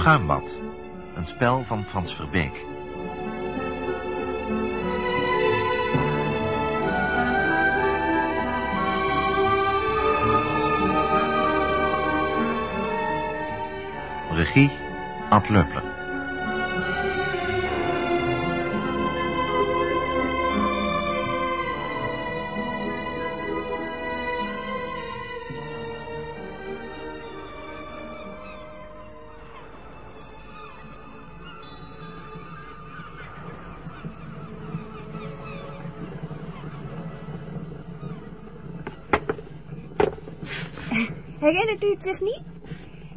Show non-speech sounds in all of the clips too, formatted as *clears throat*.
Schuimbad. Een spel van Frans Verbeek. Regie, Ad Leupler. Herinnert u het zich niet?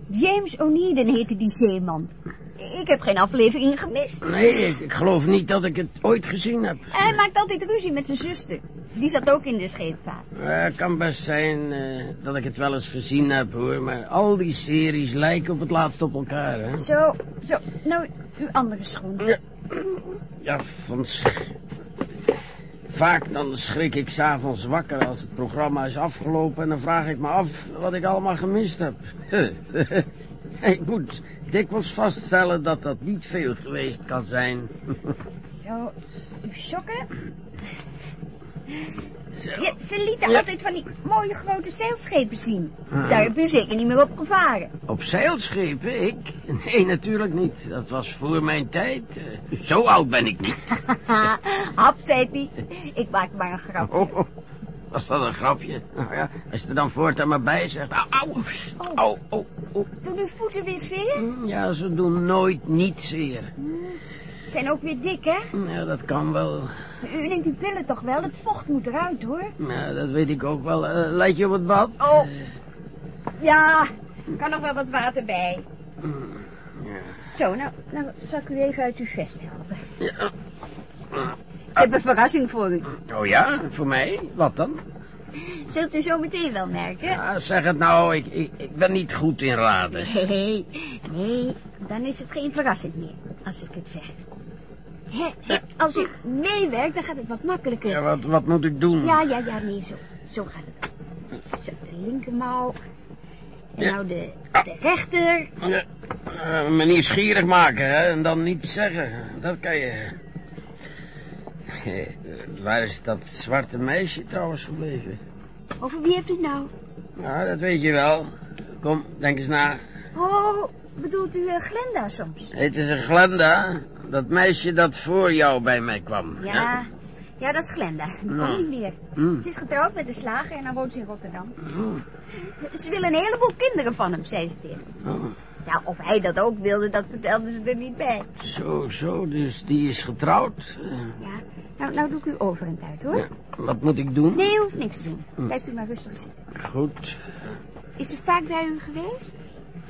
James O'Neiden heette die zeeman. Ik heb geen aflevering gemist. Nee, ik, ik geloof niet dat ik het ooit gezien heb. Hij maakt altijd ruzie met zijn zuster. Die zat ook in de scheepvaart. Het kan best zijn eh, dat ik het wel eens gezien heb, hoor. Maar al die series lijken op het laatst op elkaar, hè? Zo, zo. Nou, uw andere schoen. Ja, ja van... Vaak dan schrik ik s'avonds wakker als het programma is afgelopen... en dan vraag ik me af wat ik allemaal gemist heb. *laughs* ik moet dikwijls vaststellen dat dat niet veel geweest kan zijn. *laughs* Zo, uw sokken. Ja, ze lieten Ja. altijd van die mooie grote zeilschepen zien. Ah. Daar heb u zeker niet meer op gevaren. Op zeilschepen? Ik? Nee, natuurlijk niet. Dat was voor mijn tijd. Eh, Zo oud ben ik niet. *laughs* Hap. Ik maak maar een grap. Oh, oh, was dat een grapje? Nou ja, als je er dan voortaan maar bij zegt. Au, au, au, au, au. Doen uw voeten weer zeer? Hm, Ja, ze doen nooit niet zeer. Zijn ook weer dik, hè? Ja, dat kan wel. U neemt die pillen toch wel? Het vocht moet eruit, hoor. Ja, dat weet ik ook wel. Eh, leid je op het bad? Oh. Ja, kan nog wel wat water bij. Hm, Ja. Zo, nou, nou zal ik u even uit uw vest helpen. Ja. Ik heb een verrassing voor u. Oh ja, voor mij? Wat dan? Zult u zo meteen wel merken? Ja, zeg het nou, ik, ik, ik ben niet goed in raden. *laughs* Nee, nee, dan is het geen verrassing meer, als ik het zeg. Hè, als u meewerkt, dan gaat het wat makkelijker. Ja, wat, wat moet ik doen? Ja, ja, ja, nee, zo. Zo gaat het. Zo, de linkermouw. En Ja. nou de, de rechter. Ja, eh, me nieuwsgierig maken, hè, en dan niets zeggen. Dat kan je. *laughs* Waar is dat zwarte meisje trouwens gebleven? Over wie hebt u het nou? Ja, dat weet je wel. Kom, denk eens na. Oh, bedoelt u eh, Glenda soms? Het is een Glenda, dat meisje dat voor jou bij mij kwam. Ja, ja, dat is Glenda. Die Nou. komt niet meer. Hm. Ze is getrouwd met de slager en dan woont ze in Rotterdam. Oh, Ze, ze willen een heleboel kinderen van hem, zei ze tegen hem. oh. Ja, of hij dat ook wilde, dat vertelde ze er niet bij. Zo, zo, dus die is getrouwd. Ja, nou, nou doe ik u over en uit, hoor. ja. Wat moet ik doen? Nee, u hoeft niks te doen. Hm. Blijft u maar rustig zitten. Goed. Is ze vaak bij u geweest?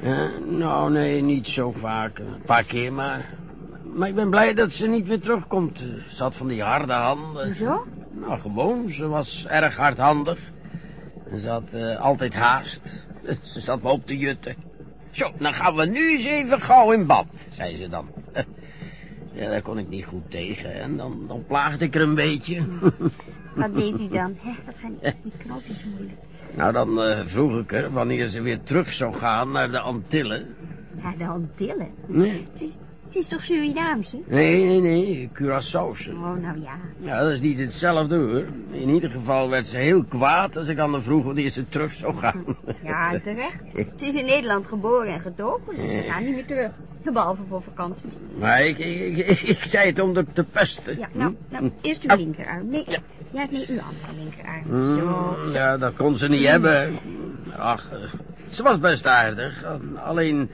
Ja, nou, nee, niet zo vaak. Een paar keer maar. Maar ik ben blij dat ze niet weer terugkomt. Ze had van die harde handen. Hoezo? Nou, gewoon. Ze was erg hardhandig. En ze had eh, altijd haast. *laughs* Ze zat me op te jutten. Zo, dan gaan we nu eens even gauw in bad, zei ze dan. *laughs* Ja, daar kon ik niet goed tegen. En dan, dan plaagde ik er een beetje. Wat deed u dan? *laughs* Hè, wat zijn die, die knoopjes moeilijk? Nou, dan eh, vroeg ik haar wanneer ze weer terug zou gaan naar de Antillen. Ja, de Antillen. Nee, Ze is, ze is toch Surinaamse? nee, nee, nee Curaçaose. Oh, nou ja. Ja, dat is niet hetzelfde hoor. In ieder geval werd ze heel kwaad als ik aan haar vroeg wanneer ze terug zou gaan. *laughs* Ja, terecht. Ze is in Nederland geboren en getogen, dus ze gaat niet meer terug. Behalve voor vakantie. Maar ik, ik, ik, ik zei het om de te pesten. Ja, nou, nou eerst uw Ah. linkerarm. Nee, Ja. ja, nee, uw andere linkerarm. Zo, zo. Ja, dat kon ze niet hebben. Ach, eh, ze was best aardig. Alleen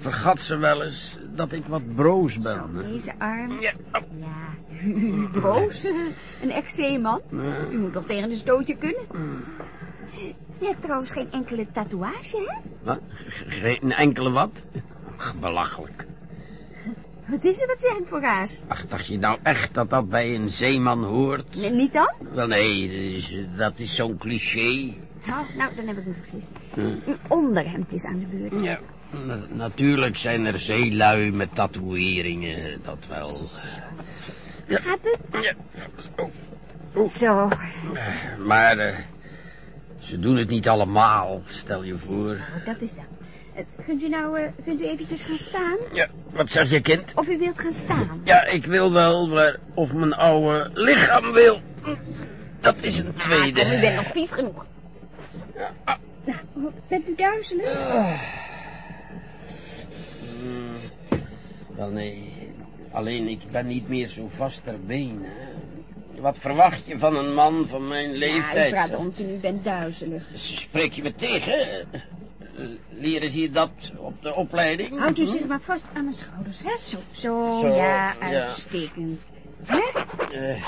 vergat ze wel eens dat ik wat broos ben. Zo, deze arm. Ja, oh. Ja, *laughs* broos. *laughs* Een ex-zeeman. U moet toch tegen een stootje kunnen? Je hebt trouwens geen enkele tatoeage, hè? Wat? Geen enkele wat? Ach, belachelijk. Wat is er wat zijn voor raars? Ach, dacht je nou echt dat dat bij een zeeman hoort? Nee, niet dan? Wel nee, dat is, dat is zo'n cliché. Nou, nou, dan heb ik me vergist. Hm. Uw onderhemd is aan de beurt. Ja, natuurlijk zijn er zeelui met tatoeëringen, dat wel. Ja. Gaat het? Ja. Oh, Zo. maar eh, ze doen het niet allemaal, stel je voor. Oh, dat is dat. Eh, Kunt u nou, eh, kunt u eventjes gaan staan? Ja, wat zeg je, kind? Of u wilt gaan staan? Ja, ik wil wel, maar of mijn oude lichaam wil, dat is een tweede. Ah, kom, u bent nog vies genoeg. Ja, ah. Nou, bent u duizelig? Hmm, Wel nee, alleen ik ben niet meer zo vast ter been. Wat verwacht je van een man van mijn Ja, leeftijd? ik praat u bent duizelig. Spreek je me tegen? Eh, Leren ze dat op de opleiding? Houdt u Hm? zich maar vast aan mijn schouders, hè? Zo, zo, Zo, ja, ja. uitstekend. Hè? Eh,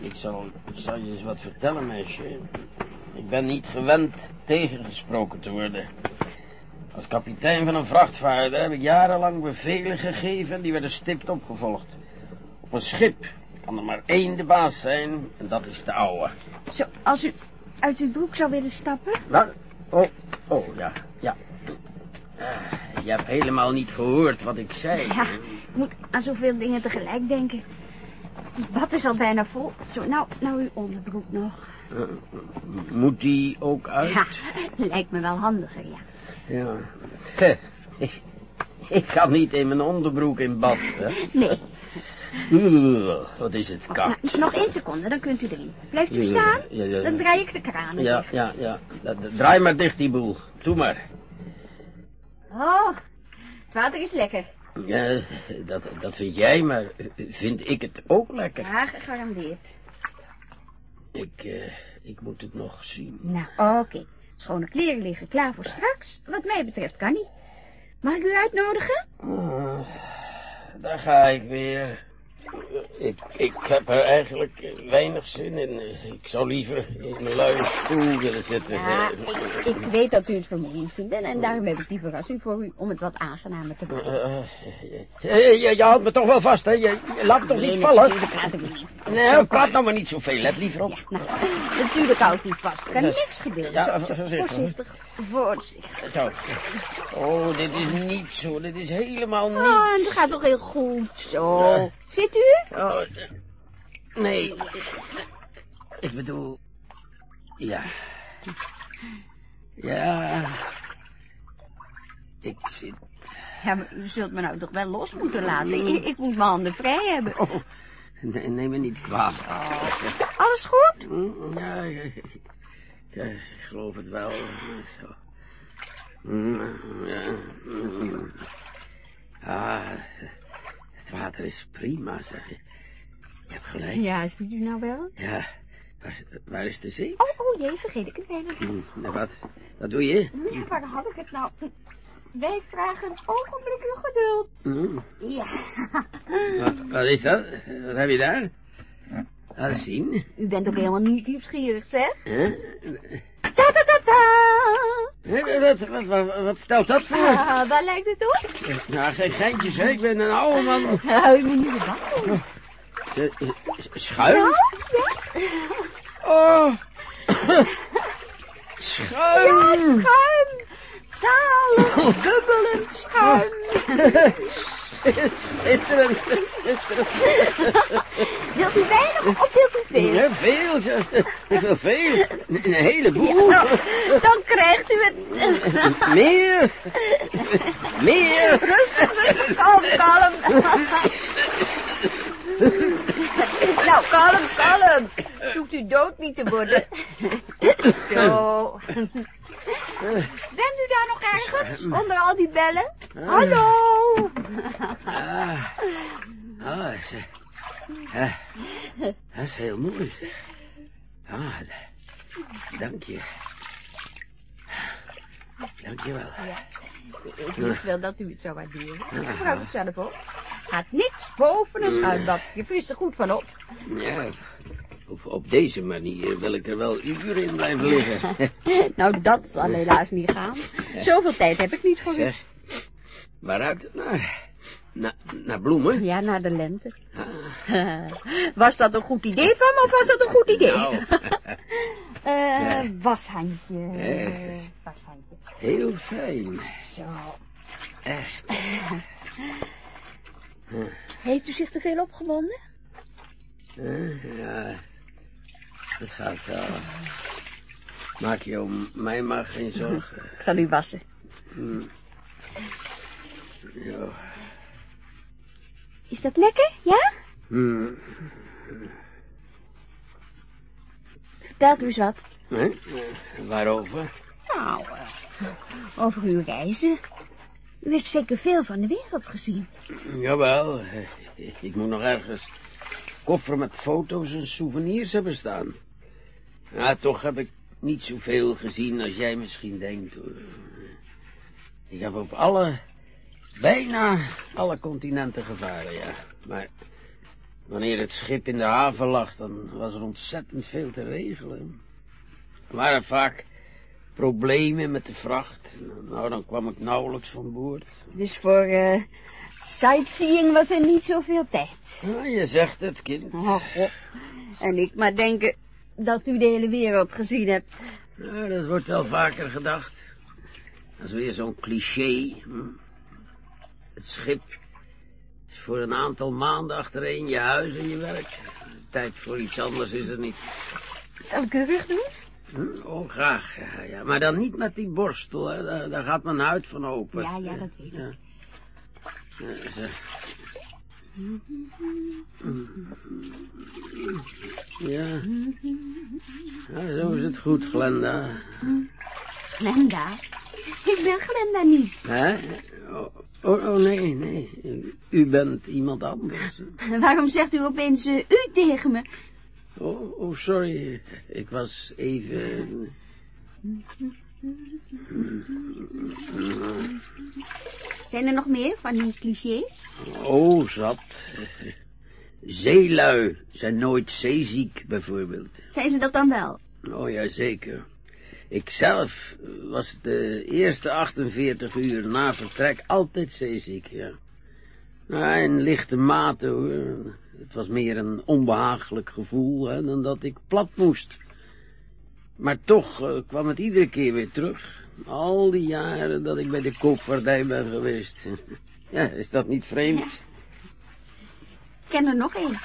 ik, zal, ik zal je eens wat vertellen, meisje. Ik ben niet gewend tegengesproken te worden. Als kapitein van een vrachtvaarder heb ik jarenlang bevelen gegeven en die werden stipt opgevolgd. Op een schip kan er maar één de baas zijn en dat is de ouwe. Zo, als u uit uw broek zou willen stappen? Wat? Oh, oh, ja, ja. Ah, je hebt helemaal niet gehoord wat ik zei. Ja, ik moet aan zoveel dingen tegelijk denken. Het bad is al bijna vol. Zo, nou, nou uw onderbroek nog. Eh, moet die ook uit? Ja, *laughs* lijkt me wel handiger, ja. Ja. Ik, ik ga niet in mijn onderbroek in bad, hè. Nee, Wat is het nou, koud. nog één seconde, dan kunt u erin. Blijft u staan? ja, ja, ja. Dan draai ik de kraan Ja, dicht. ja, ja. Draai maar dicht die boel. Doe maar. Oh, het water is lekker. Ja, dat, dat vind jij, maar vind ik het ook lekker. Ja, gegarandeerd. Ik, eh, ik moet het nog zien. Nou, oké. Schone kleren liggen klaar voor straks. Wat mij betreft kan niet. Mag ik u uitnodigen? Ah, daar ga ik weer. Ik, ik heb er eigenlijk weinig zin in. Ik zou liever in mijn luie stoel willen zitten. Ja, ik, ik weet dat u het vermoeiend vindt. En, en daarom heb ik die verrassing voor u om het wat aangenamer te maken. Eh, eh, je, je houdt me toch wel vast, hè? Je, je laat me toch niet Nee, vallen? natuurlijk praat ik niet. Nee, praat nou maar niet zoveel. Let liever op. Ja, nou, natuurlijk houdt u vast. Kan is- niks gebeuren. Ja, voorzichtig, voorzichtig. Voorzichtig. Zo. Oh, dit is niet zo. Dit is helemaal niet. Oh, het gaat toch heel goed. Zo. Ja. Zit u? Oh, nee. Ik bedoel... Ja. Ja. Ik zit... Ja, maar u zult me nou toch wel los moeten laten. Ik, ik moet mijn handen vrij hebben. Oh, nee, neem me niet kwalijk. Alles goed? Mm, Ja, ik, ja, ik geloof het wel. Zo. Ja. Ah, het water is prima, zeg je. Je hebt gelijk. Ja, ziet u nou wel? Ja, waar, waar is de zee? Oh, oh jee, vergeet ik het bijna. Hm, nou, wat, wat doe je? Ja, waar had ik het nou? Wij vragen een ogenblik uw geduld. Hm, Ja. *laughs* wat, wat is dat? Wat heb je daar? Laat eens zien. U bent ook helemaal niet nieuwsgierig, zeg? Huh? Ta ta ta ta. Wat, wat, wat, wat stelt dat voor? Ah, waar lijkt het op? Nou, geen geintjes, hè? Ik ben een oude man. Nou, u moet niet de doen. Eh, eh, Schuim? Ja? Oh! *laughs* Ja, Schuim! Zalig, bubbelend schuim. Schitterend. Wilt u weinig of wilt u veel? Ja, veel, zo. Ik wil veel. Een heleboel. Ja, dan krijgt u het. Meer. Meer. Rustig, rustig, kalm, kalm. nou, kalm, kalm. Zoekt u dood niet te worden. Zo. Bent u daar nog ergens, onder al die bellen? Hallo. Ah, ah dat, is, eh, ah, dat is heel mooi. Ah, dank je. Dank je wel. Ik wist wel dat u het zou waarderen. Ik gebruik het zelf ook. Gaat niks boven een schuimbad. Je vriest er goed van op. Ja, op, op deze manier wil ik er wel uren in blijven liggen. *laughs* nou, dat zal helaas niet gaan. Zoveel tijd heb ik niet voor u. Zeg, waar ruikt het naar? Na, naar bloemen? Ja, naar de lente. Ah, *laughs* Was dat een goed idee van me of was dat een goed idee? Nou. *laughs* Eh, washandje. Washandje. heel fijn. Zo. Echt. Heeft u zich te veel opgewonden? Eh, ja, dat gaat wel. Maak je om mij maar geen zorgen. Ik zal u wassen. Hm. Ja. Is dat lekker, ja? Hm. Vertelt u eens wat. Eh, Waarover? Nou, eh, over uw reizen. U heeft zeker veel van de wereld gezien. Jawel, *laughs* ik moet nog ergens koffer met foto's en souvenirs hebben staan. Ja, toch heb ik niet zoveel gezien als jij misschien denkt. hoor. Ik heb op alle, bijna alle continenten gevaren, ja. Maar wanneer het schip in de haven lag, dan was er ontzettend veel te regelen. Er waren vaak problemen met de vracht. Nou, dan kwam ik nauwelijks van boord. Dus voor eh sightseeing was er niet zoveel tijd. Je zegt het, kind. Oh, god. En ik maar denken dat u de hele wereld gezien hebt. Ja, dat wordt wel vaker gedacht. Dat is weer zo'n cliché. hm. Het schip is voor een aantal maanden achtereen je huis en je werk. Tijd voor iets anders is er niet. Zal ik uw rug doen? Hm, Oh, graag. Ja, ja, maar dan niet met die borstel, hè. Daar, daar gaat mijn huid van open. Ja, ja, dat weet ik. Ja. Ja. Ja. ja, zo is het goed, Glenda. Glenda? Ik ben Glenda niet. Hè? Oh, oh, oh, nee, nee. U bent iemand anders. Waarom zegt u opeens eh, u tegen me? Oh, oh, sorry. Ik was even... Zijn er nog meer van die clichés? Oh, zat. Zeelui zijn nooit zeeziek, bijvoorbeeld. Zijn ze dat dan wel? Oh ja, zeker. Ikzelf was de eerste 48 uur na vertrek altijd zeeziek, ja. Nou, in lichte mate, hoor. Het was meer een onbehagelijk gevoel, hè, dan dat ik plat moest. Maar toch eh, kwam het iedere keer weer terug. Al die jaren dat ik bij de koopvaardij ben geweest. *laughs* Ja, is dat niet vreemd? Ik ken er nog één.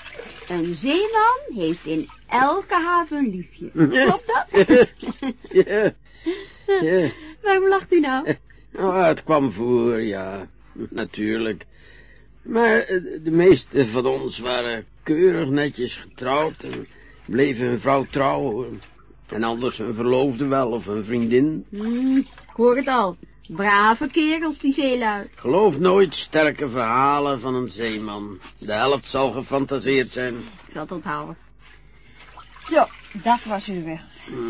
Een zeeman heeft in elke haven een liefje. Klopt dat? *laughs* ja, ja. *laughs* Waarom lacht u nou? Oh, het kwam voor, ja. Natuurlijk. Maar eh, de meeste van ons waren keurig netjes getrouwd en bleven hun vrouw trouw. En anders een verloofde wel of een vriendin. Hmm, ik hoor het al. Brave kerels, die zeelui. Geloof nooit sterke verhalen van een zeeman. De helft zal gefantaseerd zijn. Ik zal het onthouden. Zo, dat was uw weg.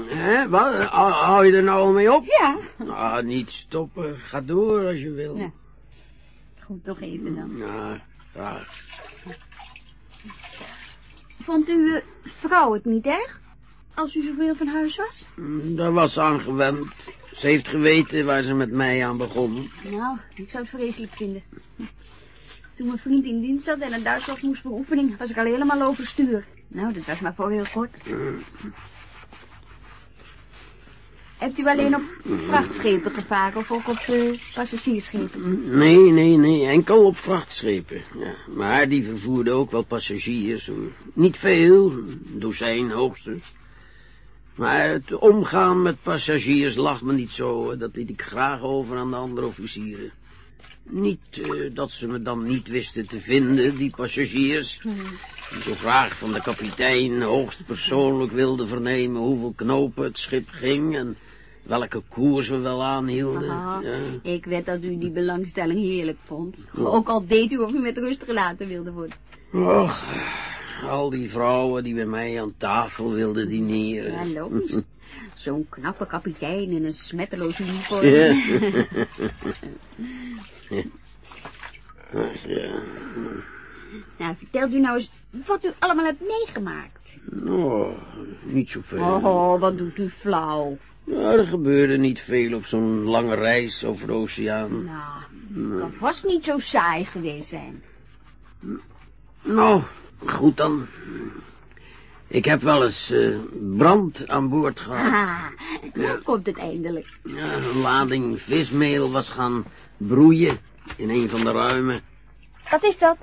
Hè, wat? Hou je er nou al mee op? Ja. Ah, niet stoppen. Ga door als je wil. Ja. Goed, nog even dan. Ja, graag. Vond uw vrouw het niet erg? Als u zoveel van huis was? Mm, Daar was ze aan gewend. Ze heeft geweten waar ze met mij aan begon. Nou, ik zou het vreselijk vinden. Toen mijn vriend in dienst zat en een Duitsers moest beoefening, was ik al helemaal overstuur. Nou, dat was maar voor heel kort. Hebt u alleen op vrachtschepen gevaren of ook op eh, passagiersschepen? Nee, nee, nee, enkel op vrachtschepen. Ja, maar die vervoerden ook wel passagiers. Niet veel, een dozijn hoogstens. Maar het omgaan met passagiers lag me niet zo. Dat liet ik graag over aan de andere officieren. Niet eh, dat ze me dan niet wisten te vinden, die passagiers. Die zo graag van de kapitein hoogst persoonlijk wilden vernemen hoeveel knopen het schip ging en welke koers we wel aanhielden. Aha, Ja. ik weet dat u die belangstelling heerlijk vond. Ook al deed u of u met rust gelaten wilde worden. Och, al die vrouwen die bij mij aan tafel wilden dineren. Ja, logisch. *laughs* Zo'n knappe kapitein in een smetteloos uniform. Ja. *laughs* Ja. Nou, vertelt u nou eens wat u allemaal hebt meegemaakt. Oh, niet zoveel. Oh, wat doet u flauw. Ja, er gebeurde niet veel op zo'n lange reis over de oceaan. Nou, dat was niet zo saai geweest zijn. Nou, goed dan. Ik heb wel eens eh, brand aan boord gehad. Ah, nou Ja. komt het eindelijk. Ja, een lading vismeel was gaan broeien in een van de ruimen. Wat is dat?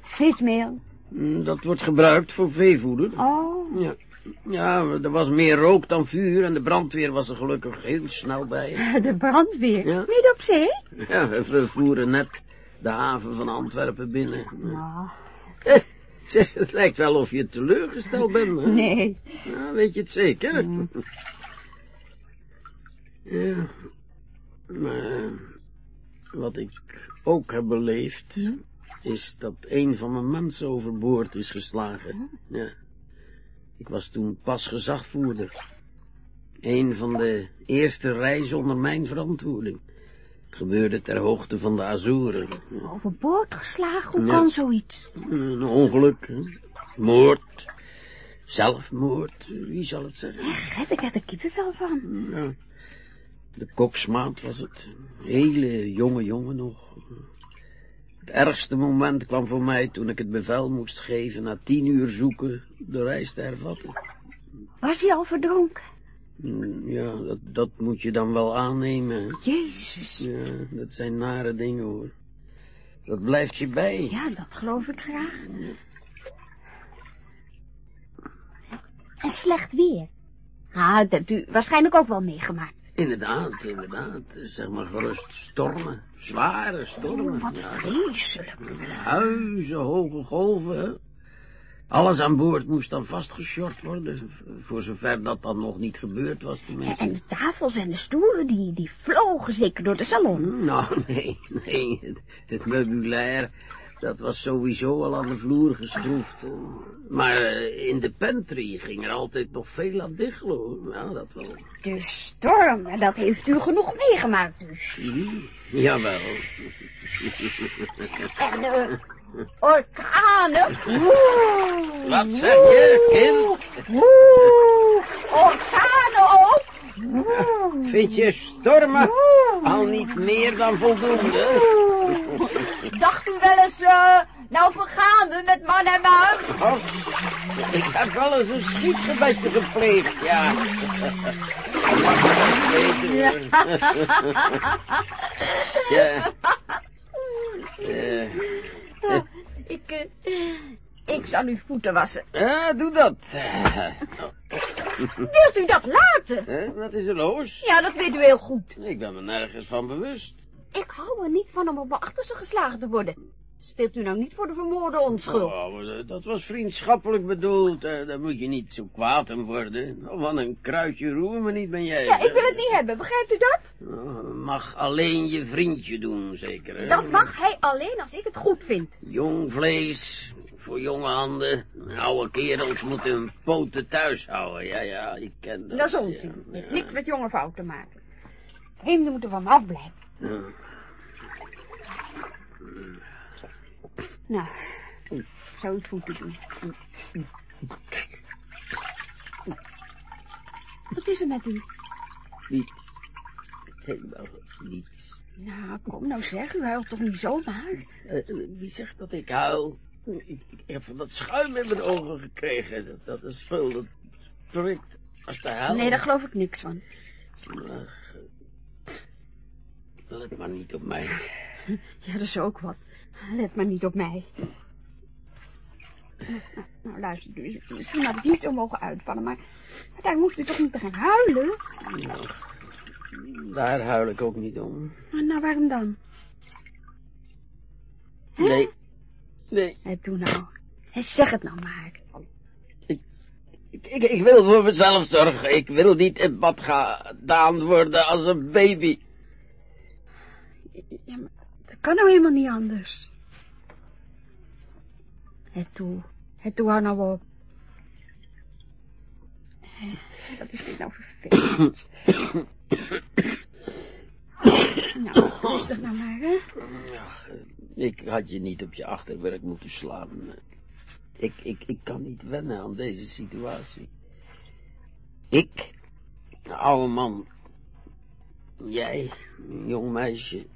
Vismeel. Mm, Dat wordt gebruikt voor veevoeder. Oh, Ja. Ja, er was meer rook dan vuur en de brandweer was er gelukkig heel snel bij. *laughs* De brandweer. Ja. Niet op zee? Ja, we voeren net de haven van Antwerpen binnen. Eh, *laughs* het lijkt wel of je teleurgesteld bent. Hè? nee. Ja, weet je het zeker? Mm. Ja, maar wat ik ook heb beleefd, is dat een van mijn mensen overboord is geslagen. Ja. Ik was toen pas gezagvoerder. Een van de eerste reizen onder mijn verantwoording. Het gebeurde ter hoogte van de Azoren. Overboord geslagen? Hoe Ja. kan zoiets? Een ongeluk, hè? moord, zelfmoord, wie zal het zeggen? Echt, ik heb er kippenvel van. Ja. De koksmaat was het. Hele jonge jongen nog. Het ergste moment kwam voor mij toen ik het bevel moest geven na tien uur zoeken de reis te hervatten. Was hij al verdronken? Hm, Ja, dat, dat moet je dan wel aannemen. Jezus. Ja, dat zijn nare dingen hoor. Dat blijft je bij. Ja, dat geloof ik graag. En slecht weer. Ah, dat hebt u waarschijnlijk ook wel meegemaakt. Inderdaad, inderdaad. Zeg maar gerust stormen. Zware stormen. Oh, wat Ja, vreselijk. Huizen, hoge golven. Alles aan boord moest dan vastgeshort worden. Voor zover dat dan nog niet gebeurd was tenminste. En de tafels en de stoelen, die, die vlogen zeker door de salon. Nou, nee, nee. Het, het meubilair, dat was sowieso al aan de vloer geschroefd. Maar eh, in de pantry ging er altijd nog veel aan diggelen, hoor. Ja, dat wel. De storm, en dat heeft u genoeg meegemaakt dus. Hm, Jawel. *laughs* En de orkanen. Oeh. Wat zeg je, kind? Oeh, orkanen ook. Vind je stormen al niet meer dan voldoende? Dacht u wel eens, eh, nou vergaan we met man en muis? Oh, ik heb wel eens een schietgebedje gepleegd, ja. Hoor. *laughs* Ja. Ja. Ik, eh, ik zal uw voeten wassen. Ja, doe dat. *laughs* Wilt u dat laten? Hè, Wat is er los? Ja, dat weet u heel goed. Ik ben me nergens van bewust. Ik hou er niet van om op mijn achterste geslagen te worden. Speelt u nou niet voor de vermoorde onschuld? Oh, maar dat was vriendschappelijk bedoeld. eh, Daar moet je niet zo kwaad om worden. Oh, Van een kruidje roer me niet ben jij. Ja, ik wil het niet hebben, begrijpt u dat? Oh, Mag alleen je vriendje doen, zeker, hè? Dat mag hij alleen als ik het goed vind. Jong vlees, voor jonge handen. Oude kerels moeten hun poten thuis houden. Ja, ja, ik ken dat. Dat is onzin. Ja. niks met jonge fouten te maken. Vreemden moeten van me afblijven. Ja. Nou, ik zou het voeten doen. Wat is er met u? Niets. Helemaal niets. Nou, kom nou zeg, u huilt toch niet zomaar? Eh, wie zegt dat ik huil? Ik, ik, heb van dat schuim in mijn ogen gekregen. Dat, dat is veel, dat prikt als de hel. Nee, daar geloof ik niks van. Ach, let maar niet op mij. *laughs* Ja, dat is ook wat. Let maar niet op mij. Nou, *laughs* nou luister, u. Misschien had ik niet zo mogen uitvallen, maar... daar moest u toch niet te gaan huilen? Ach, daar huil ik ook niet om. Maar Nou, waarom dan? Hè? Nee. Nee. Hé, doe nou. Hé, zeg het nou maar. Ik, ik, ik wil voor mezelf zorgen. Ik wil niet in bad gedaan worden als een baby. Ja, maar dat kan nou helemaal niet anders. Hé, toe. Hé, toe, hou nou op. Hé, Wat is dit nou vervelend? *coughs* nou, rustig nou maar, hè. Ach, ik had je niet op je achterwerk moeten slaan. Ik, ik, ik kan niet wennen aan deze situatie. Ik, een oude man. Jij, een jong meisje,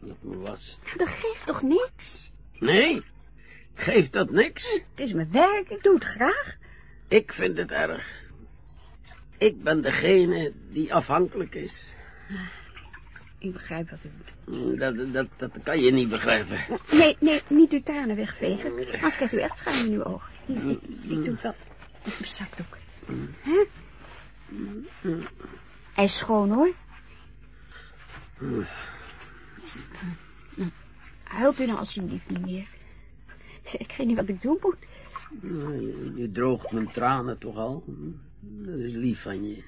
dat me was. Dat geeft toch niks? Nee, geeft dat niks? Het is mijn werk, ik doe het graag. Ik vind het erg. Ik ben degene die afhankelijk is. Ik begrijp wat u doet. Dat, dat, dat kan je niet begrijpen. Nee, nee, niet uw tranen wegvegen. Anders krijgt u echt schuim in uw ogen. Ik, ik, ik doe het wel met mijn zakdoek. Hij is schoon, hoor. Huilt u nou alsjeblieft niet meer. Ik weet niet wat ik doen moet. Nou, je, je droogt mijn tranen toch al. Dat is lief van je.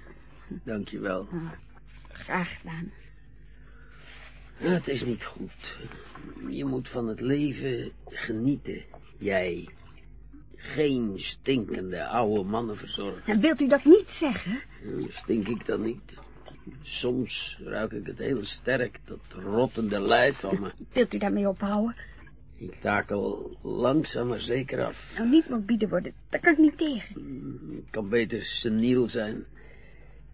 Dank je wel. Graag gedaan. Het is niet goed. Je moet van het leven genieten. Jij. Geen stinkende oude mannen verzorgen. En wilt u dat niet zeggen? Stink ik dan niet? Soms ruik ik het heel sterk, dat rottende lijf van me. *laughs* Wilt u daarmee ophouden? Ik takel langzaam maar zeker af. Nou, niet morbide worden. Daar kan ik niet tegen. Ik kan beter seniel zijn.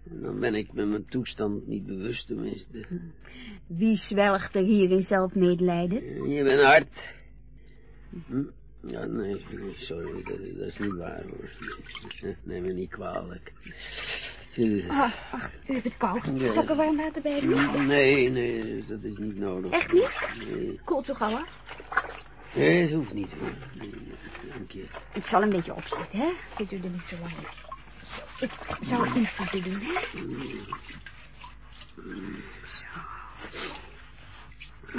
Dan ben ik met mijn toestand niet bewust tenminste. Wie zwelgt er hier in zelfmedelijden? Je bent hard. Hm? Ja, nee, sorry, dat, dat is niet waar hoor. *laughs* Neem me niet kwalijk. Ah, ach, u hebt het koud. Ja. Zal ik er warm water bij doen? Nee, nee, dat is niet nodig. Echt niet? Nee, Koelt toch al, hè? nee dat hoeft niet hoor. Dank je. Ik zal een beetje opzitten, hè? Zit u er niet zo lang in. Zo, ik het niet moeten doen, hè?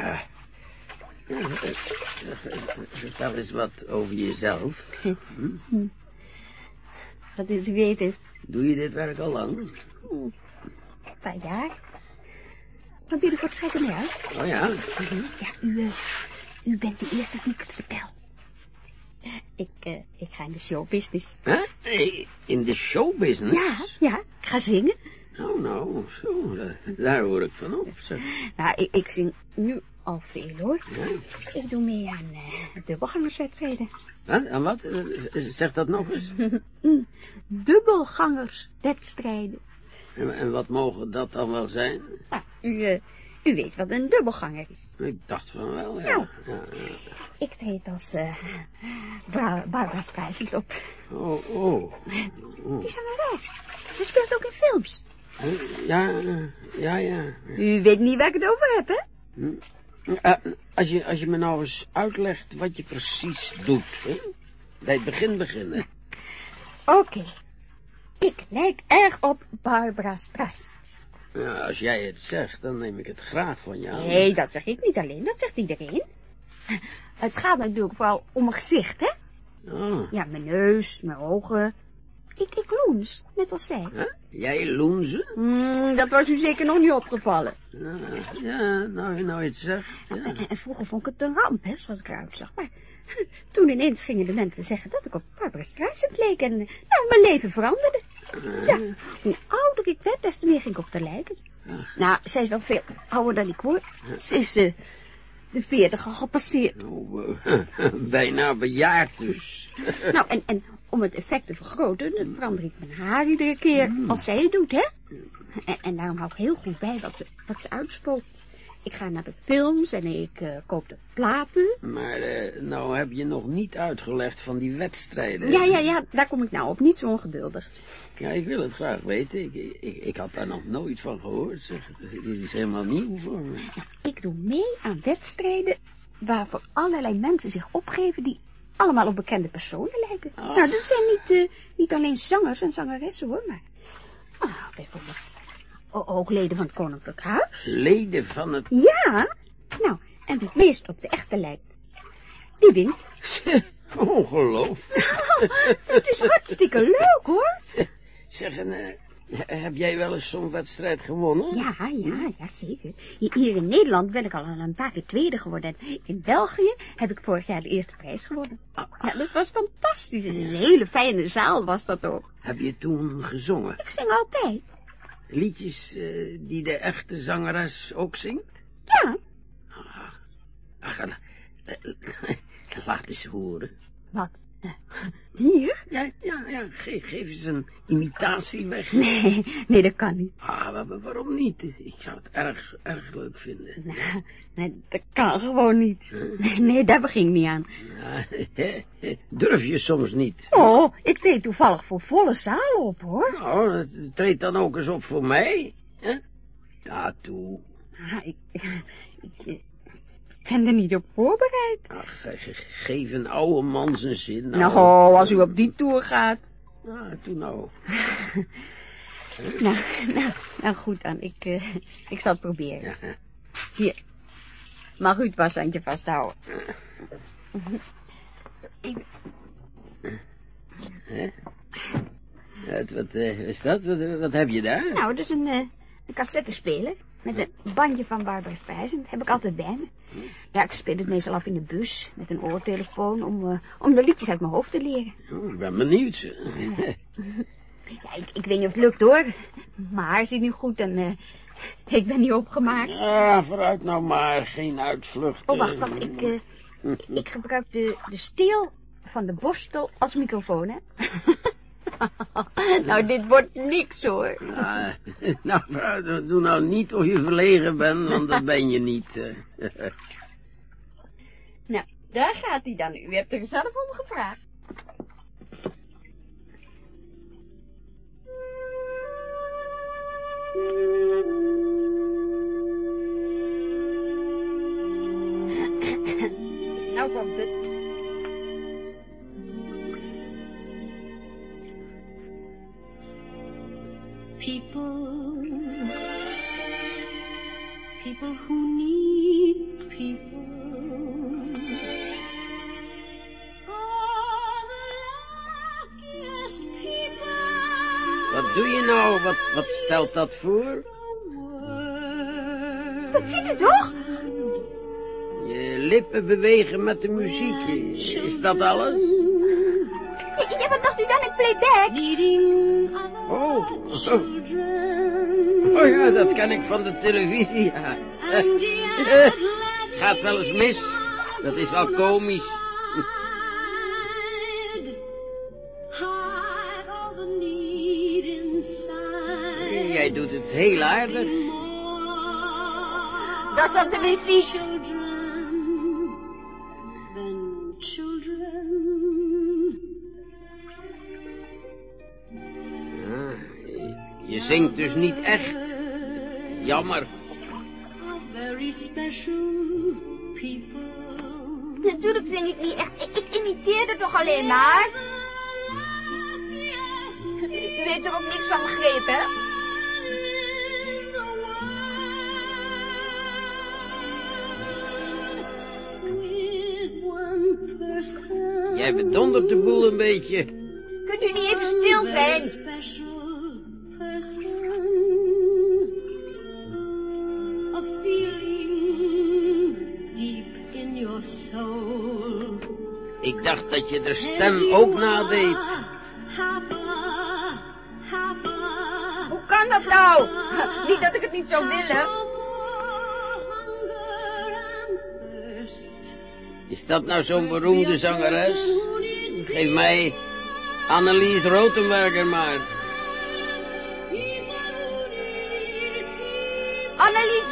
Ah. Vertel eens wat over jezelf. *laughs* Hm? Dat is weten. Doe je dit werk al lang? Een paar jaar. Maar binnenkort schijt er mee uit. Oh ja? Ja, u, eh, u bent de eerste die ik het vertel. Ik, eh, ik ga in de showbusiness. Huh? In de showbusiness? Ja, ja, ik ga zingen. Nou, nou, zo, eh, daar hoor ik van op. Zeg. Nou, ik, ik zing nu al veel, hoor. Ja. Ik doe mee aan uh, dubbelgangerswedstrijden. Wat? En wat? Eh, Zeg dat nog eens. *laughs* Dubbelgangerswedstrijden. En, en wat mogen dat dan wel zijn? Nou, u, eh, u weet wat een dubbelganger is. Ik dacht van wel, ja. Nou. ja, ja. Ik treed als uh, Barbara Streisand op. Oh, oh. oh. Die zangeres. Ze speelt ook in films. Eh, Ja, eh, ja, ja. U weet niet waar ik het over heb, hè? Hm. Eh, als, je, als je me nou eens uitlegt wat je precies doet, hè? Bij het begin beginnen. Oké. Ik lijk erg op Barbara Streisand. Ja, als jij het zegt, dan neem ik het graag van aan. Nee, dat zeg ik niet alleen. Dat zegt iedereen. Het gaat natuurlijk vooral om mijn gezicht, hè? Oh, Ja, mijn neus, mijn ogen. Ik, ik loens, net als zij. Jij loenzen? Hmm, dat was u zeker nog niet opgevallen. Ja, ja, nou, nou je het zegt. Ja. En, en vroeger vond ik het een ramp, hè, zoals ik eruit zag. Maar toen ineens gingen de mensen zeggen dat ik op Barbara Streisand leek. En nou, mijn leven veranderde. Ja, hoe ouder ik werd, des te meer ging ik op te lijken. Nou, zij is wel veel ouder dan ik hoor. Ze is eh, de veertig al gepasseerd. Oh, eh, *laughs* bijna bejaard dus. *laughs* nou, en, en om het effect te vergroten, dan verander ik mijn haar iedere keer als zij het doet, hè? En, en daarom hou ik heel goed bij wat ze, wat ze uitspookt. Ik ga naar de films en ik eh, koop de platen. Maar eh, nou heb je nog niet uitgelegd van die wedstrijden. Ja, ja, ja, daar kom ik nou op. Niet zo ongeduldig. Ja, ik wil het graag weten. Ik, ik, ik had daar nog nooit van gehoord. Zeg. Dit is helemaal nieuw voor me. Ik doe mee aan wedstrijden waarvoor allerlei mensen zich opgeven die allemaal op bekende personen lijken. Ah. Nou, dat zijn niet, eh, niet alleen zangers en zangeressen hoor, maar nou, bijvoorbeeld ook leden van het Koninklijk Huis. Leden van het... Ja, nou, en wie het meest op de echte lijkt, die wint. Ongelooflijk. *laughs* Het is hartstikke leuk hoor. Zeg, en, eh, heb jij wel eens zo'n wedstrijd gewonnen? Ja, ja, ja, zeker. Hier hier in Nederland ben ik al een paar keer tweede geworden. En in België heb ik vorig jaar de eerste prijs gewonnen. Ja, dat was fantastisch. Het is een hele fijne zaal was dat ook. Heb je toen gezongen? Ik zing altijd. Liedjes eh, die de echte zangeres ook zingt? Ja, Ach, ach eh, *laughs* laat eens horen. wat? Hier? Ja, ja, ja, geef, geef eens een imitatie weg. Nee, nee, dat kan niet. Ah, wa- wa- waarom niet? Ik zou het erg, erg leuk vinden. Nee, nee, dat kan gewoon niet. Nee, nee, daar begin ik niet aan. Ja, *laughs* durf je soms niet? Oh, ik deed toevallig voor volle zaal op, hoor. Nou, het treedt dan ook eens op voor mij. hè? Ja, toe. Ah, ik, ik ben er niet op voorbereid. Ach, ge- ge- geef een oude man zijn zin. Nou, als u op die tour gaat. Ah, toen nou. *laughs* Nou, nou, nou goed dan. Ik, eh, ik zal het proberen. Ja. Hier. Mag u het washandje vasthouden? Ik? Wat, wat eh, is dat? Wat, wat heb je daar? nou, dus een, eh, een cassettespeler. Met een bandje van Barbara. Dat heb ik altijd bij me. Ja, ik speel het meestal af in de bus. Met een oortelefoon. Om, eh, om de liedjes uit mijn hoofd te leren. Oh, ik ben benieuwd. Ja, ik, ik weet niet of het lukt hoor. Mijn haar zit nu goed en eh, ik ben niet opgemaakt. Ah, vooruit nou maar. Geen uitvlucht. Oh, wacht, wacht. Ik, eh, ik gebruik de, de steel van de borstel als microfoon, hè? *laughs* nou, dit wordt niks, hoor. Ah, *laughs* nou, doe nou niet of je verlegen bent, want dat ben je niet. eh. *laughs* Nou, daar gaat hij dan. U hebt er zelf om gevraagd. Stelt dat voor? Wat ziet u toch? Je lippen bewegen met de muziek. Is dat alles? Ja, wat dacht u dan? Ik playback. Oh, oh, oh ja, dat ken ik van de televisie. Ja. yet Gaat wel eens mis. Dat is wel komisch. Heel aardig. Dat is children. Ah, je- zingt dus niet echt. Jammer. Are very special people. Natuurlijk zing ik niet echt. Ik, ik imiteerde toch alleen maar. U heeft er ook niks van begrepen, hè? Jij bedondert de boel een beetje. Kunt u niet even stil zijn? A feeling deep in your soul. Ik dacht dat je de stem ook nadeed. Hoe kan dat nou? Niet dat ik het niet zou willen. Is dat nou zo'n beroemde zangeres? Geef mij Annelies Rotenberger maar. Annelies,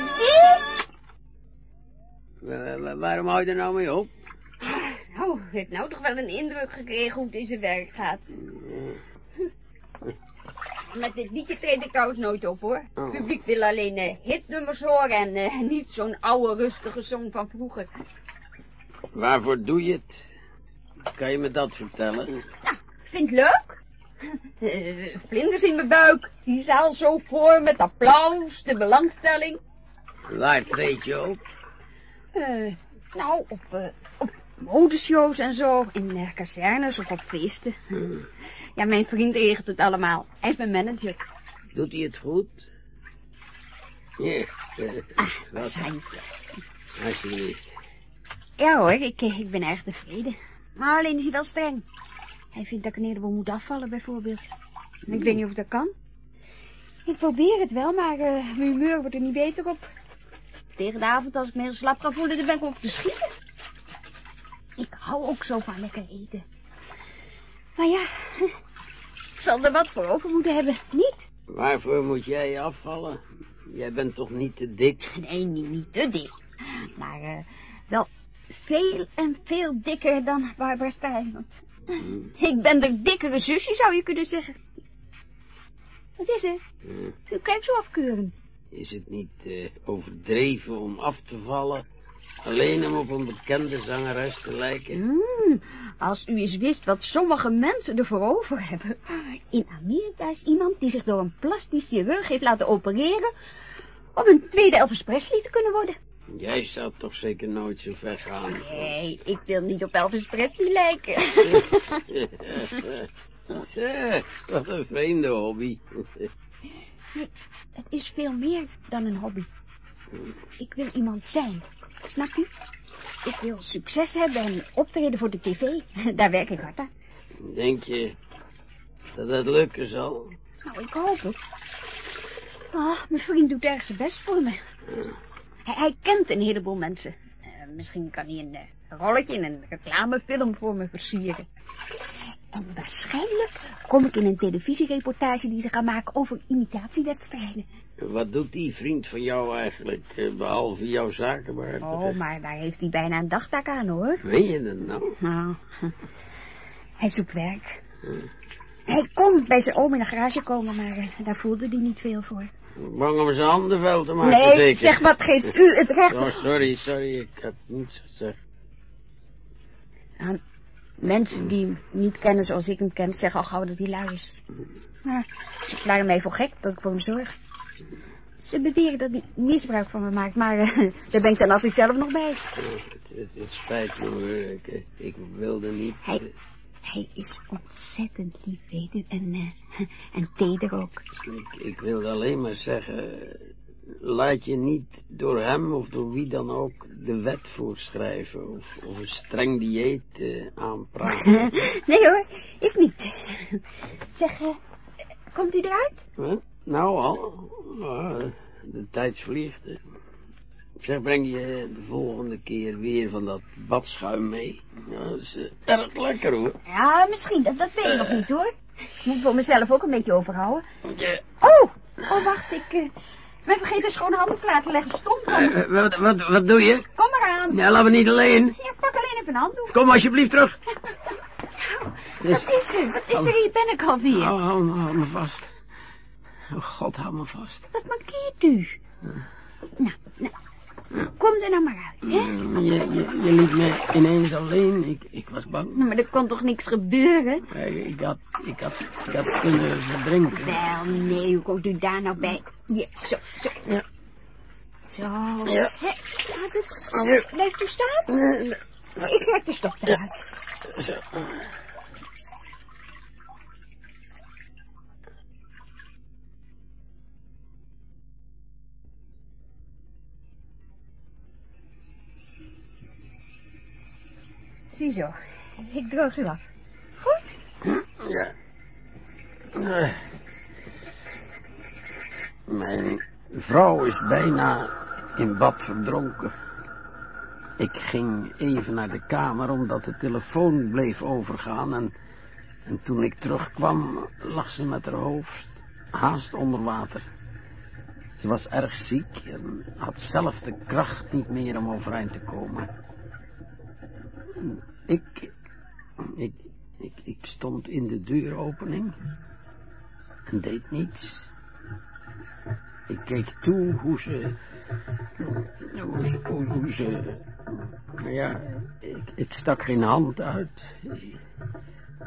waarom hou je er nou mee op? Nou, u heeft nou toch wel een indruk gekregen hoe het in zijn werk gaat. Met dit liedje treed ik trouwens nooit op, hoor. Het Oh. publiek wil alleen eh, hitnummers horen en eh, niet zo'n oude rustige song van vroeger. Waarvoor doe je het? Kan je me dat vertellen? Nou, ik vind het leuk. Eh, vlinders in mijn buik. Die zaal zo voor met applaus, de belangstelling. Waar treed je op? Eh, nou, op, eh, op modeshows en zo. In kazernes of op feesten. Ja, mijn vriend regelt het allemaal. Hij is mijn manager. Doet hij het goed? Ja, Ah, wat? Alsjeblieft. Ja hoor, ik, eh, ik ben erg tevreden. Maar alleen is hij wel streng. Hij vindt dat ik een heleboel moet afvallen, bijvoorbeeld. En ik weet niet of dat kan. Ik probeer het wel, maar eh, mijn humeur wordt er niet beter op. Tegen de avond, als ik me heel slap ga voelen, dan ben ik op te schieten. Ik hou ook zo van lekker eten. Maar ja, *laughs* ik zal er wat voor over moeten hebben, niet? Waarvoor moet jij afvallen? Jij bent toch niet te dik? Nee, niet, niet te dik. Maar eh, wel veel en veel dikker dan Barbara Streisand. Hm, Ik ben de dikkere zusje, zou je kunnen zeggen. Wat is er? hm. U kijkt zo afkeurend. Is het niet eh, overdreven om af te vallen? Alleen om op een bekende zangeres te lijken. Hmm, als u eens wist wat sommige mensen ervoor over hebben. In Amerika is iemand die zich door een plastisch chirurg heeft laten opereren... om een tweede Elvis Presley te kunnen worden. Jij zou toch zeker nooit zo ver gaan. Nee, ik wil niet op Elvis Presley lijken. *laughs* Zeg, wat een vreemde hobby. Het is veel meer dan een hobby. Ik wil iemand zijn. Snap u? Ik wil succes hebben en optreden voor de tv. *laughs* Daar werk ik hard aan. Denk je dat dat lukken zal? Nou, ik hoop het. Ah, mijn vriend doet erg zijn best voor me. Hij, hij kent een heleboel mensen. Eh, misschien kan hij een eh, rolletje in een reclamefilm voor me versieren. En waarschijnlijk kom ik in een televisiereportage die ze gaan maken over imitatiewedstrijden. Wat doet die vriend van jou eigenlijk, eh, behalve jouw zaken? Maar... Oh, maar daar heeft hij bijna een dagtaak aan, hoor. Weet je dat nou? Nou, *laughs* hij zoekt werk. Hij kon bij zijn oom in de garage komen, maar daar voelde hij niet veel voor. Bang om zijn handen vuil te maken, Nee, zeker? zeg, wat geeft u het recht? Oh, sorry, sorry, ik had niets gezegd. Ja, mensen die hem niet kennen zoals ik hem ken, zeggen al gauw dat hij lui is. Maar ze verklaren mij voor gek dat ik voor hem zorg. Ze beweren dat hij misbruik van me maakt, maar eh, *laughs* daar ben ik dan altijd zelf nog bij. Oh, Het, het, het spijt me hoor, ik, ik wilde niet... Hij- eh, Hij is ontzettend lief, weet u, en, eh, en teder ook. Ik, ik wilde alleen maar zeggen... Laat je niet door hem of door wie dan ook de wet voorschrijven... of, of een streng dieet eh, aanpraten. *laughs* nee hoor, ik niet. Zeg, eh, komt u eruit? Huh? Nou al, Ah, de tijd vliegt. Zeg, breng je de volgende keer weer van dat badschuim mee? Ja, dat is eh, erg lekker hoor. Ja, misschien, dat, dat weet ik nog niet hoor. Ik moet voor mezelf ook een beetje overhouden. Ja. Oh, oh wacht, ik eh, ben vergeten schone handen klaar te leggen. Stom me. Eh, wat, wat, wat doe je? Kom eraan. Ja, laten we niet alleen. Ja, pak alleen even een handdoek. Kom alsjeblieft terug. *laughs* Wat is er? Wat is er? Hier ben ik alweer. Hou, hou, me- hou me vast. Oh, God, hou me vast. Wat mankeert u? Nou, nou, kom er nou maar uit, hè? Je, je, je liet me ineens alleen. Ik, ik was bang. Nou, maar er kon toch niks gebeuren? Ik had, ik had, ik had kunnen verdrinken. Wel, nee, hoe komt u daar nou bij? Ja, zo, zo. Ja. Zo. Ja. Hè, gaat het? Blijft u staan? Ik trek de stok eruit. Zo. Ziezo, ik droog u af. Goed? Ja. Eh. Mijn vrouw is bijna in bad verdronken. Ik ging even naar de kamer omdat de telefoon bleef overgaan en, en toen ik terugkwam lag ze met haar hoofd haast onder water. Ze was erg ziek en had zelf de kracht niet meer om overeind te komen. Ik, ik, ik, ik stond in de deuropening en deed niets. Ik keek toe hoe ze, hoe ze, hoe, ze, nou ja, ik, ik stak geen hand uit.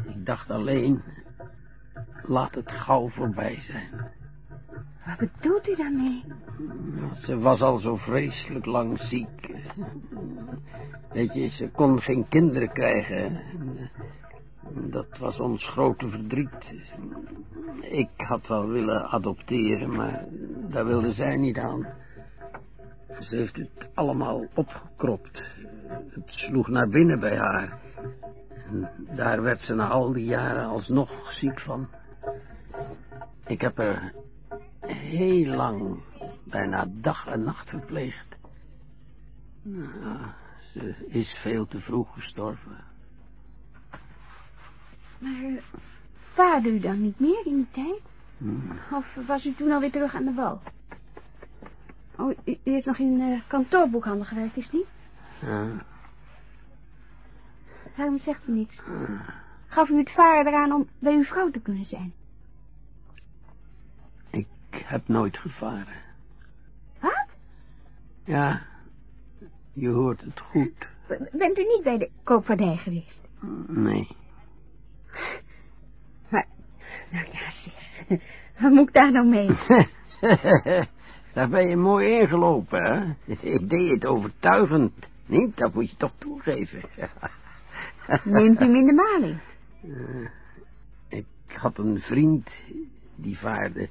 Ik dacht alleen, laat het gauw voorbij zijn. Wat bedoelt u daarmee? Ze was al zo vreselijk lang ziek. Weet je, ze kon geen kinderen krijgen. Dat was ons grote verdriet. Ik had wel willen adopteren, maar daar wilde zij niet aan. Ze heeft het allemaal opgekropt. Het sloeg naar binnen bij haar. En daar werd ze na al die jaren alsnog ziek van. Ik heb er heel lang, bijna dag en nacht verpleegd. Nou, ze is veel te vroeg gestorven. Maar eh, vaarde u dan niet meer in die tijd? Hm. Of was u toen alweer terug aan de wal? Oh, u, u heeft nog in uh, kantoorboekhandel gewerkt, is het niet? Ja, Waarom zegt u niks? Gaf u het varen eraan om bij uw vrouw te kunnen zijn? Ik heb nooit gevaren. Wat? Ja, je hoort het goed. Bent u niet bij de koopvaardij geweest? Nee. Maar, nou ja, zeg. Wat moet ik daar nou mee? *laughs* Daar ben je mooi ingelopen, hè? Ik deed het overtuigend. Niet? Dat moet je toch toegeven. Neemt u hem in de maling? Ik had een vriend die vaarde.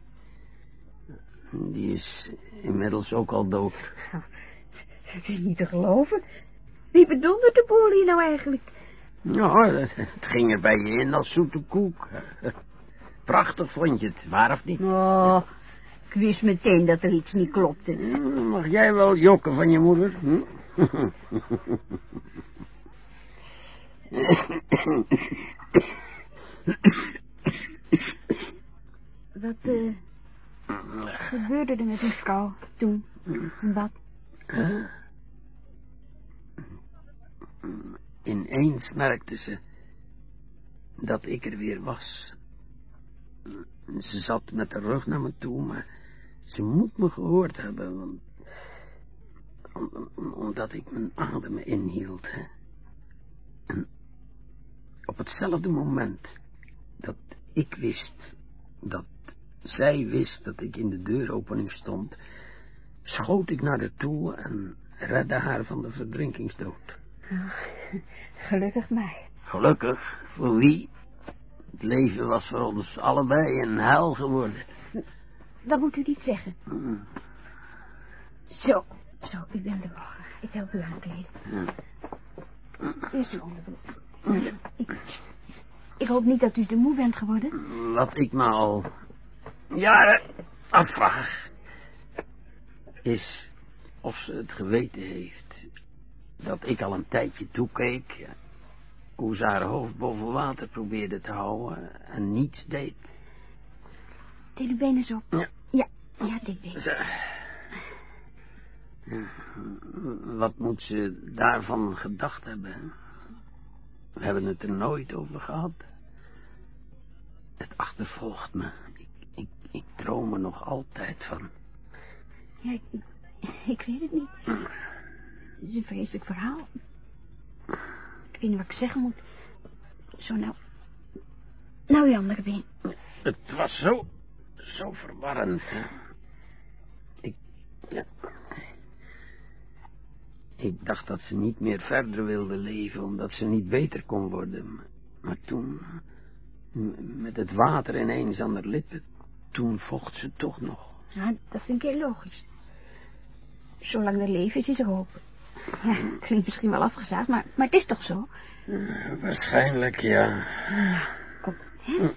Die is inmiddels ook al dood. Het is niet te geloven. Wie bedoelde de boel hier nou eigenlijk? Ja, het het ging er bij je in als zoete koek. Prachtig vond je het, waar of niet? Oh, ik wist meteen dat er iets niet klopte. Hm, Mag jij wel jokken van je moeder? Hm? Wat eh, gebeurde er met vrouw toen? En wat? Huh? Ineens merkte ze dat ik er weer was. Ze zat met de rug naar me toe, maar ze moet me gehoord hebben, want om- om- omdat ik mijn adem inhield. Hè. En op hetzelfde moment dat ik wist dat zij wist dat ik in de deuropening stond, schoot ik naar haar toe en redde haar van de verdrinkingsdood. Gelukkig maar. Gelukkig, voor wie? Het leven was voor ons allebei een hel geworden. Dat moet u niet zeggen. Hm. Zo, zo, u bent de wagen. Ik help u aankleden. Eerst uw onderbroek. Ik, ik hoop niet dat u te moe bent geworden. Wat ik me al jaren afvraag, is of ze het geweten heeft dat ik al een tijdje toekeek hoe ze haar hoofd boven water probeerde te houden en niets deed. Til uw benen eens op. Ja. Ja, ja, dit. Ze... Ja, Wat moet ze daarvan gedacht hebben? We hebben het er nooit over gehad. Het achtervolgt me. Ik, droom er nog altijd van. Ja, ik, ik weet het niet. Het is een vreselijk verhaal. Ik weet niet wat ik zeggen moet. Zo nou. Nou, uw andere been. Het was zo, zo verwarrend. hè. Ik, ja. Ik dacht dat ze niet meer verder wilde leven, omdat ze niet beter kon worden. Maar- toen, met het water ineens aan haar lippen, toen vocht ze toch nog. Ja, dat vind ik heel logisch. Zolang er leven is, is er hoop. Ja, klinkt misschien wel afgezaagd, maar, maar het is toch zo? Waarschijnlijk, ja. Kom, hè?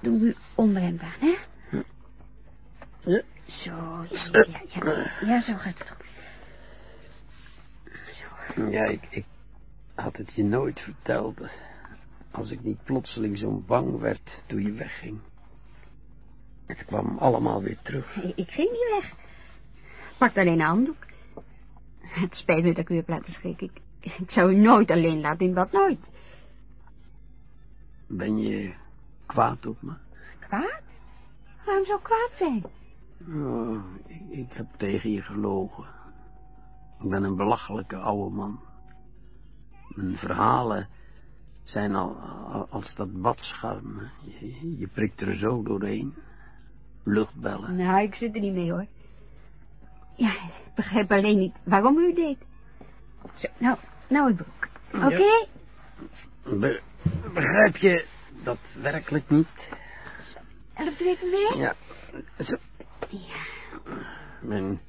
Doe uw onderhemd aan, hè? Ja. Zo, ja, ja, ja. Ja, zo gaat het goed. Zo. Ja, ik, ik had het je nooit verteld. Als ik niet plotseling zo bang werd toen je wegging. Het kwam allemaal weer terug. Ik, ik ging niet weg. Pak alleen een handdoek. Het spijt me dat ik u heb laten schrikken. Ik, ik zou u nooit alleen laten in wat nooit. Ben je kwaad op me? Kwaad? Waarom zou ik kwaad zijn? Oh, ik, ik heb tegen je gelogen. Ik ben een belachelijke oude man. Mijn verhalen zijn al, al- als dat badschuim. Je, je prikt er zo doorheen. Luchtbellen. Nou, ik zit er niet mee, hoor. Ja, ik begrijp alleen niet waarom u deed. Zo, nou, nou uw broek. Oké? Be- begrijp je dat werkelijk niet? Helpt u even weer? Ja. Zo. Ja. Mijn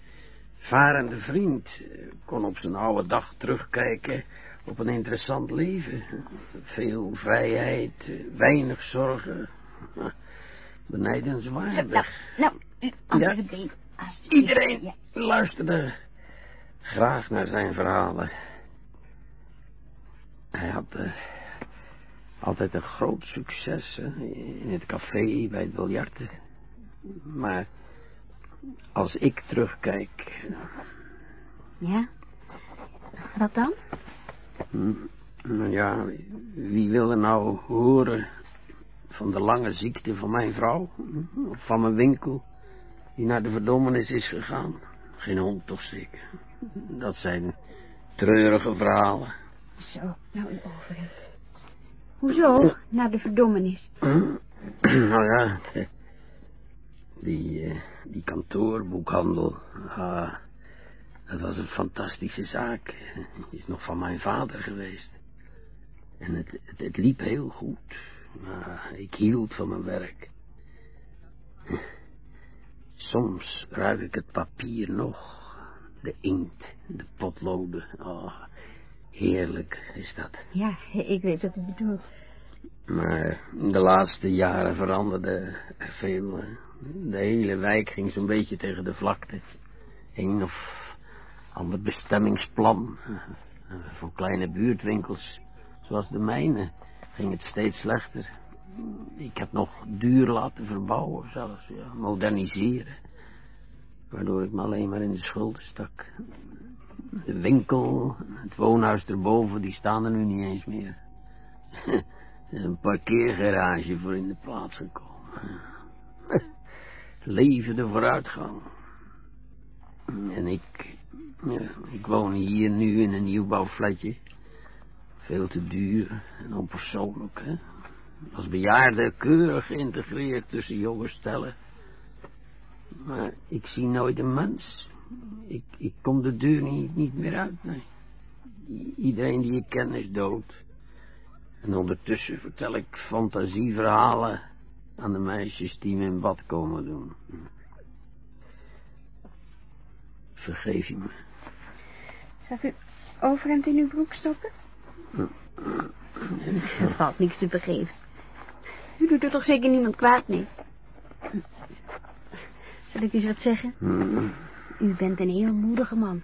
varende vriend eh, kon op zijn oude dag terugkijken op een interessant leven. Veel vrijheid, eh, weinig zorgen. Benijdenswaardig. nou, nou, andere been. alsjeblieft. Iedereen Ja. luisterde graag naar zijn verhalen. Hij had eh, altijd een groot succes hè, in het café, bij het biljarten. Maar als ik terugkijk, Ja? Wat dan? ja, wie wil er nou horen van de lange ziekte van mijn vrouw? Of van mijn winkel, die naar de verdommenis is gegaan? Geen hond toch zeker? Dat zijn treurige verhalen. Zo, nou uw overhemd. Hoezo? Na de verdommenis. *clears throat* nou ja, die, eh, die kantoorboekhandel, ah, dat was een fantastische zaak. Die is nog van mijn vader geweest. En het, het, het liep heel goed. Maar ik hield van mijn werk. Soms ruik ik het papier nog. De inkt, de potloden. Oh, heerlijk is dat. Ja, ik weet wat u bedoelt. Maar de laatste jaren veranderde er veel. De hele wijk ging zo'n beetje tegen de vlakte. Een of ander bestemmingsplan. Voor kleine buurtwinkels, zoals de mijne, ging het steeds slechter. Ik heb nog duur laten verbouwen, zelfs, ja, moderniseren. Waardoor ik me alleen maar in de schulden stak. De winkel, het woonhuis erboven, die staan er nu niet eens meer. Er is *laughs* een parkeergarage voor in de plaats gekomen. *laughs* Leven de vooruitgang. En ik, ik woon hier nu in een nieuwbouwflatje. Veel te duur en onpersoonlijk, hè. Als bejaarde keurig geïntegreerd tussen jonge stellen. Maar ik zie nooit een mens. Ik, ik kom de deur niet, niet meer uit, nee. Iedereen die ik ken is dood. En ondertussen vertel ik fantasieverhalen aan de meisjes die me in bad komen doen. Vergeef je me. Zag u overhemd in uw broek stoppen? Er valt niks te vergeven. U doet er toch zeker niemand kwaad mee? Zal ik u eens wat zeggen? U bent een heel moedige man.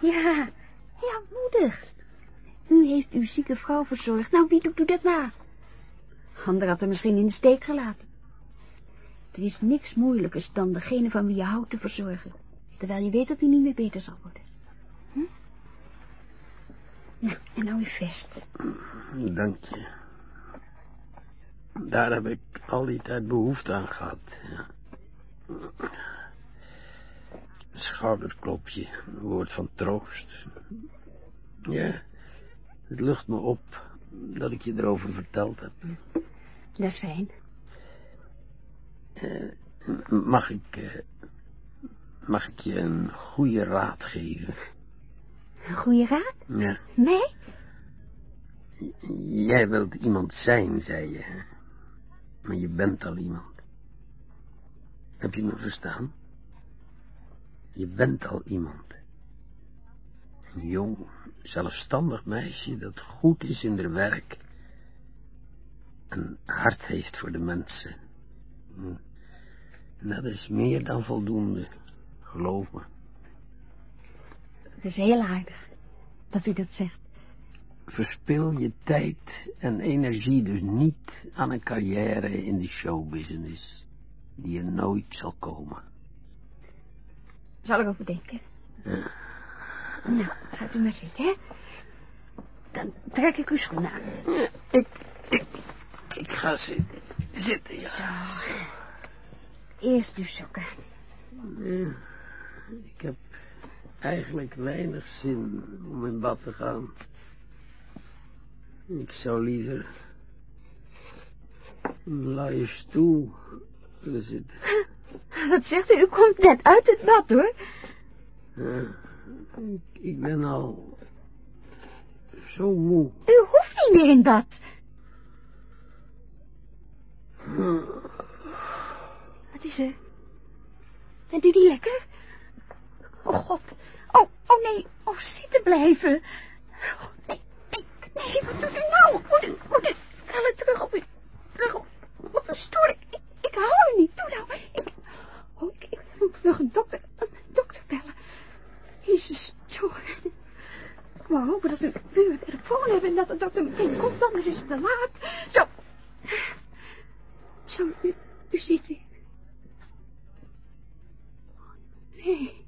Ja, ja, moedig. U heeft uw zieke vrouw verzorgd. Nou, wie doet u dat na? Ander had er misschien in de steek gelaten. Er is niks moeilijkers dan degene van wie je houdt te verzorgen. Terwijl je weet dat hij niet meer beter zal worden. Nou, en nou uw vest. Dank je. Daar heb ik al die tijd behoefte aan gehad. Ja. Een schouderklopje, een woord van troost. Ja, het lucht me op dat ik je erover verteld heb. Dat is fijn. Mag ik, eh, mag ik je een goede raad geven? Een goede raad? Ja. Nee? Jij wilt iemand zijn, zei je. Maar je bent al iemand. Heb je me verstaan? Je bent al iemand. Een jong, zelfstandig meisje dat goed is in haar werk. Een hart heeft voor de mensen. Hm. En dat is meer dan voldoende, geloof me. Het is heel aardig dat u dat zegt. Verspil je tijd en energie dus niet aan een carrière in de showbusiness, die er nooit zal komen. Zal ik over denken? Ja. Nou, gaat u maar zitten, hè? Dan trek ik uw schoenen aan. Ik, ik, ik ga zitten, zitten, ja. Eerst uw sokken. Ja, Ik heb eigenlijk weinig zin om in bad te gaan. Ik zou liever een luie stoel willen zitten. *laughs* Wat zegt u? U komt net uit het bad, hoor. Ja, ik, ik ben al zo moe. U hoeft niet meer in bad. Wat is er? Bent u niet lekker? Oh, god. Oh, oh nee. Oh, zitten blijven. Oh, nee, nee, nee. Wat doet u nou? Moet u, moet u... Terug op u. Terug op, op uw stoel. Ik, ik, hou u niet. Doe nou. Ik, oh, ik, ik moet nog een dokter, een dokter bellen. Jezus, joh. Ik wou hopen dat u nu een telefoon heeft en dat de dokter meteen komt, anders is het te laat. Zo. Zo, u, u zit weer. Nee.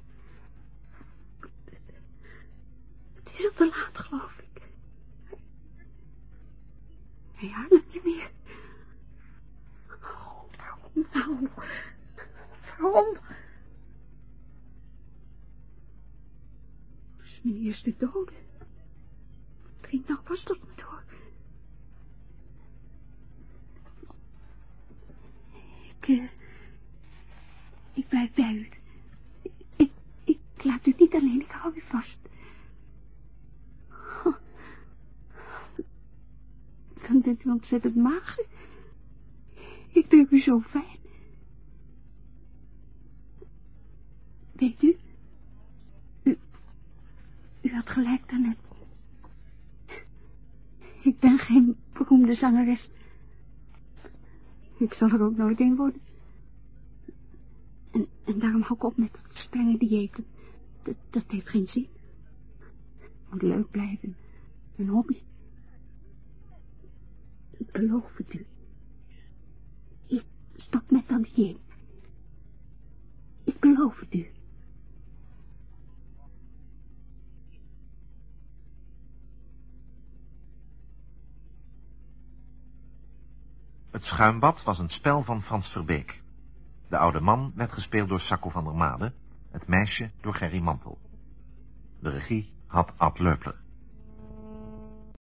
Is al te laat, geloof ik. Hij ademde niet meer. Waarom nou? Waarom? Is meneer de dode. Het nou pas tot me door. Ik, eh, ik blijf bij u. Ik, ik laat u niet alleen, ik hou u vast. Dan bent u ontzettend mager. Ik vind u zo fijn. Weet u, u, u had gelijk daarnet. Ik ben geen beroemde zangeres. Ik zal er ook nooit een worden. En, daarom hou ik op met dat strenge diëten. Dat, dat heeft geen zin. Moet leuk blijven. Een hobby. Ik beloof het u. Ik stop met dat dieet. Ik beloof het u. Het schuimbad was een spel van Frans Verbeek. De oude man werd gespeeld door Sacco van der Made, het meisje door Gerry Mantel. De regie had Ad Leupler.